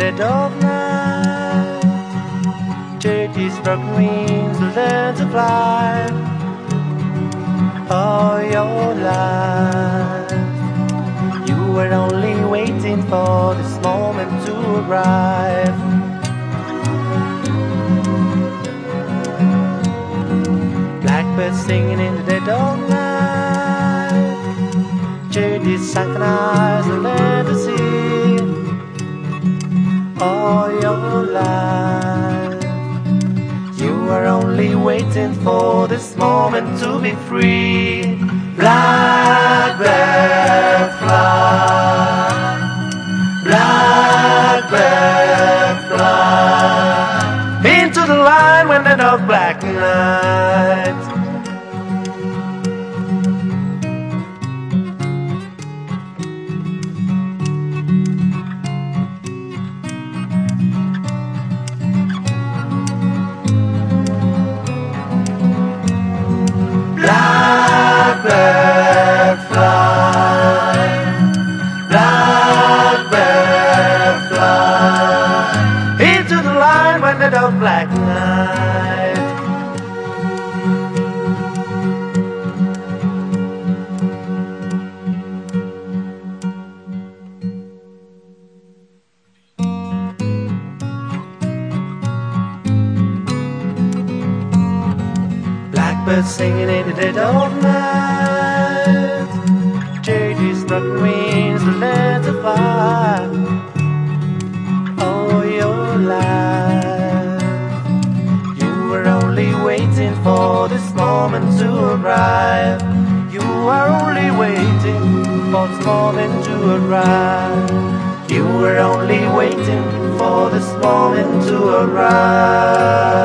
dead of night. Churches broken wings learn to fly. All your life, you were only waiting for this moment to arrive. Blackbirds singing in the dead of night. Churches sunken eyes waiting for this moment to be free. Blackbird fly, blackbird fly into the line when the dog black night. Black night. Blackbird singing in the dead of night. Churches broken wings to learn to fly. For this moment to arrive. You are only waiting for this moment to arrive. You were only waiting for this moment to arrive.